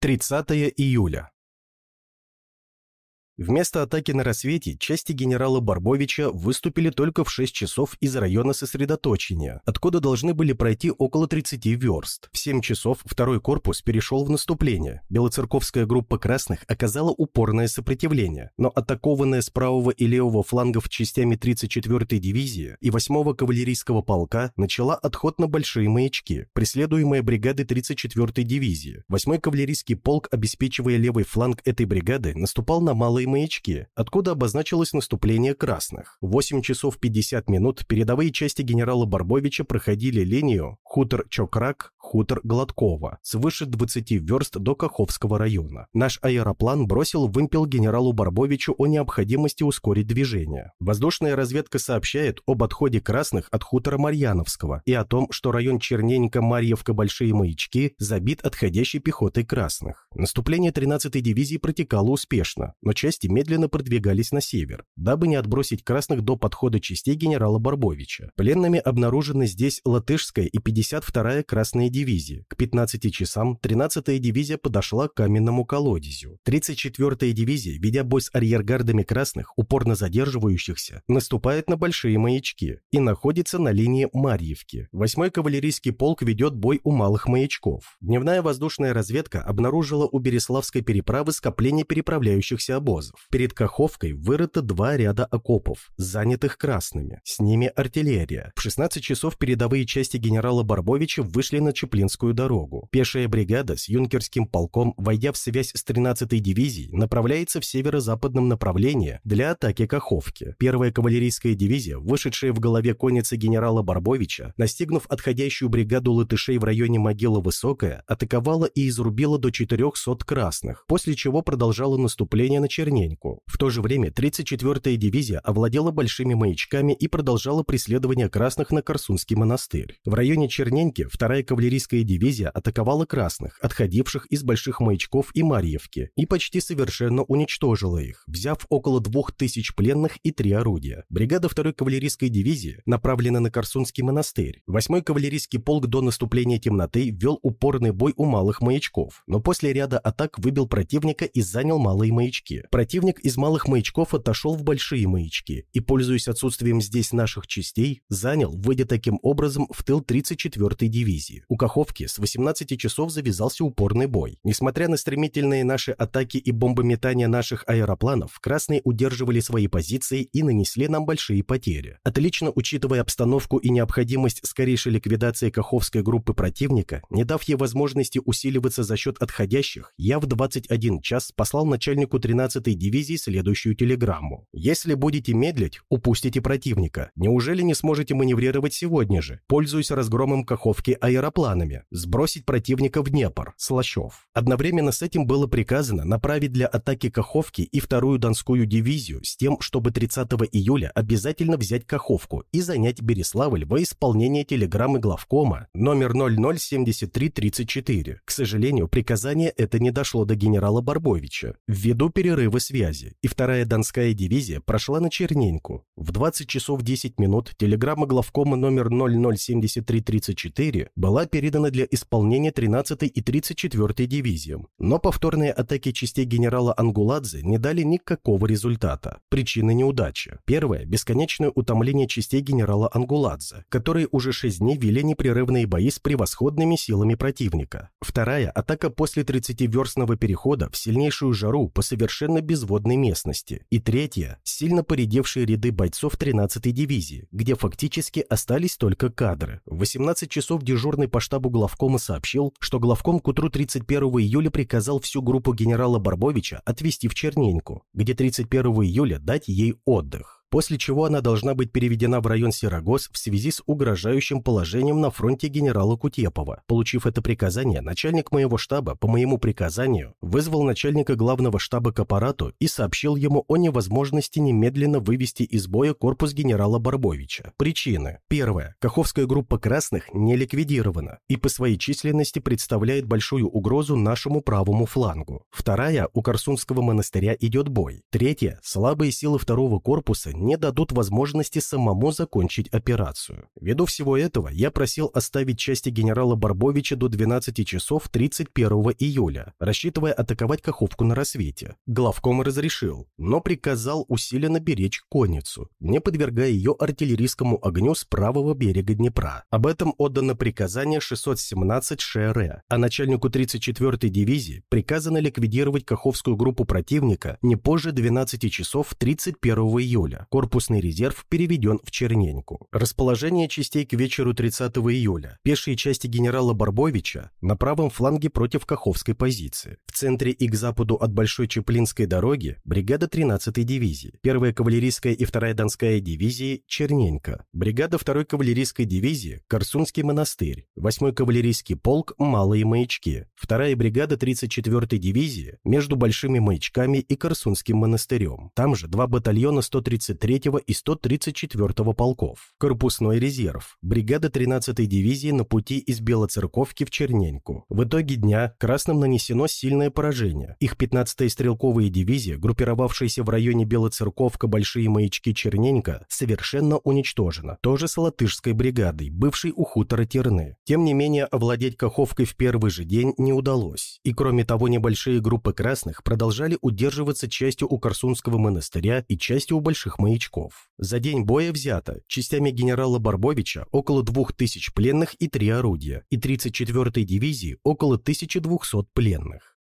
30 июля. Вместо атаки на рассвете части генерала Барбовича выступили только в 6 часов из района сосредоточения, откуда должны были пройти около 30 верст. В 7 часов второй корпус перешел в наступление. Белоцерковская группа красных оказала упорное сопротивление, но атакованная с правого и левого флангов частями 34-й дивизии и 8-го кавалерийского полка начала отход на большие маячки, преследуемая бригады 34-й дивизии. 8-й кавалерийский полк, обеспечивая левый фланг этой бригады, наступал на малые маячки, откуда обозначилось наступление красных. В 8 часов 50 минут передовые части генерала Барбовича проходили линию хутор Чокрак, хутор Гладкова, свыше 20 верст до Каховского района. Наш аэроплан бросил вымпел генералу Барбовичу о необходимости ускорить движение. Воздушная разведка сообщает об отходе красных от хутора Марьяновского и о том, что район Черненька, Марьевка, Большие Маячки забит отходящей пехотой красных. Наступление 13-й дивизии протекало успешно, но части медленно продвигались на север, дабы не отбросить красных до подхода частей генерала Барбовича. Пленными обнаружены здесь латышская и 52-я красные дивизии. К 15 часам 13-я дивизия подошла к каменному колодезю. 34-я дивизия, ведя бой с арьергардами красных, упорно задерживающихся, наступает на большие маячки и находится на линии Марьевки. 8-й кавалерийский полк ведет бой у малых маячков. Дневная воздушная разведка обнаружила у Береславской переправы скопление переправляющихся обозов. Перед Каховкой вырыто два ряда окопов, занятых красными. С ними артиллерия. В 16 часов передовые части генерала Барбовича вышли на Чеплинскую дорогу. Пешая бригада с юнкерским полком, войдя в связь с 13-й дивизией, направляется в северо-западном направлении для атаки Каховки. Первая кавалерийская дивизия, вышедшая в голове конницы генерала Барбовича, настигнув отходящую бригаду латышей в районе могила Высокая, атаковала и изрубила до 400 красных, после чего продолжала наступление на Черненьку. В то же время 34-я дивизия овладела большими маячками и продолжала преследование красных на Корсунский монастырь. В районе Черненьки 2-я кавалерийская дивизия атаковала красных, отходивших из больших маячков и Марьевки, и почти совершенно уничтожила их, взяв около 2000 пленных и три орудия. Бригада 2-й кавалерийской дивизии направлена на Корсунский монастырь. 8-й кавалерийский полк до наступления темноты вел упорный бой у малых маячков, но после ряда атак выбил противника и занял малые маячки. Противник из малых маячков отошел в большие маячки и, пользуясь отсутствием здесь наших частей, занял, выйдя таким образом в тыл 34-й дивизии. У Каховки с 18 часов завязался упорный бой. Несмотря на стремительные наши атаки и бомбометания наших аэропланов, красные удерживали свои позиции и нанесли нам большие потери. Отлично учитывая обстановку и необходимость скорейшей ликвидации Каховской группы противника, не дав ей возможности усиливаться за счет отходящих, я в 21 час послал начальнику 13 13-й дивизии следующую телеграмму. «Если будете медлить, упустите противника. Неужели не сможете маневрировать сегодня же, пользуясь разгромом Каховки аэропланами? Сбросить противника в Днепр. Слащев». Одновременно с этим было приказано направить для атаки Каховки и вторую Донскую дивизию с тем, чтобы 30 июля обязательно взять Каховку и занять Береславль во исполнение телеграммы главкома номер 007334. К сожалению, приказание это не дошло до генерала Барбовича. Ввиду перерыва связи, и вторая Донская дивизия прошла на Черненьку. В 20 часов 10 минут телеграмма главкома номер 007334 была передана для исполнения 13 и 34 дивизиям, но повторные атаки частей генерала Ангуладзе не дали никакого результата. Причины неудачи. Первое – бесконечное утомление частей генерала Ангуладзе, которые уже 6 дней вели непрерывные бои с превосходными силами противника. Вторая – атака после 30-верстного перехода в сильнейшую жару по совершенно безводной местности. И третье – сильно поредевшие ряды бойцов 13-й дивизии, где фактически остались только кадры. В 18 часов дежурный по штабу главкома сообщил, что главком к утру 31 июля приказал всю группу генерала Барбовича отвезти в Черненьку, где 31 июля дать ей отдых после чего она должна быть переведена в район Сирогоз в связи с угрожающим положением на фронте генерала Кутепова. Получив это приказание, начальник моего штаба по моему приказанию вызвал начальника главного штаба к аппарату и сообщил ему о невозможности немедленно вывести из боя корпус генерала Барбовича. Причины. Первое. Каховская группа красных не ликвидирована и по своей численности представляет большую угрозу нашему правому флангу. Вторая. У Корсунского монастыря идет бой. Третье. Слабые силы второго корпуса не дадут возможности самому закончить операцию. Ввиду всего этого, я просил оставить части генерала Барбовича до 12 часов 31 июля, рассчитывая атаковать Каховку на рассвете. Главком разрешил, но приказал усиленно беречь конницу, не подвергая ее артиллерийскому огню с правого берега Днепра. Об этом отдано приказание 617 ШР, а начальнику 34-й дивизии приказано ликвидировать Каховскую группу противника не позже 12 часов 31 июля. Корпусный резерв переведен в Черненьку. Расположение частей к вечеру 30 июля. Пешие части генерала Барбовича на правом фланге против Каховской позиции. В центре и к западу от Большой Чеплинской дороги бригада 13-й дивизии, 1-я кавалерийская и 2-я Донская дивизии Черненька, бригада 2-й кавалерийской дивизии Корсунский монастырь, 8-й кавалерийский полк Малые маячки, 2-я бригада 34-й дивизии между Большими маячками и Корсунским монастырем. Там же два батальона 133-го и 134-го полков. Корпусной резерв. Бригада 13-й дивизии на пути из Белоцерковки в Черненьку. В итоге дня красным нанесено сильное поражение. Их 15-я стрелковая дивизия, группировавшаяся в районе Белоцерковка, Большие маячки, Черненька, совершенно уничтожена. Тоже с латышской бригадой, бывшей у хутора Терны. Тем не менее, овладеть Каховкой в первый же день не удалось. И кроме того, небольшие группы красных продолжали удерживаться частью у Корсунского монастыря и частью у Больших маячков. За день боя взято частями генерала Барбовича около 2000 пленных и три орудия, и 34-й дивизии около 1200 пленных.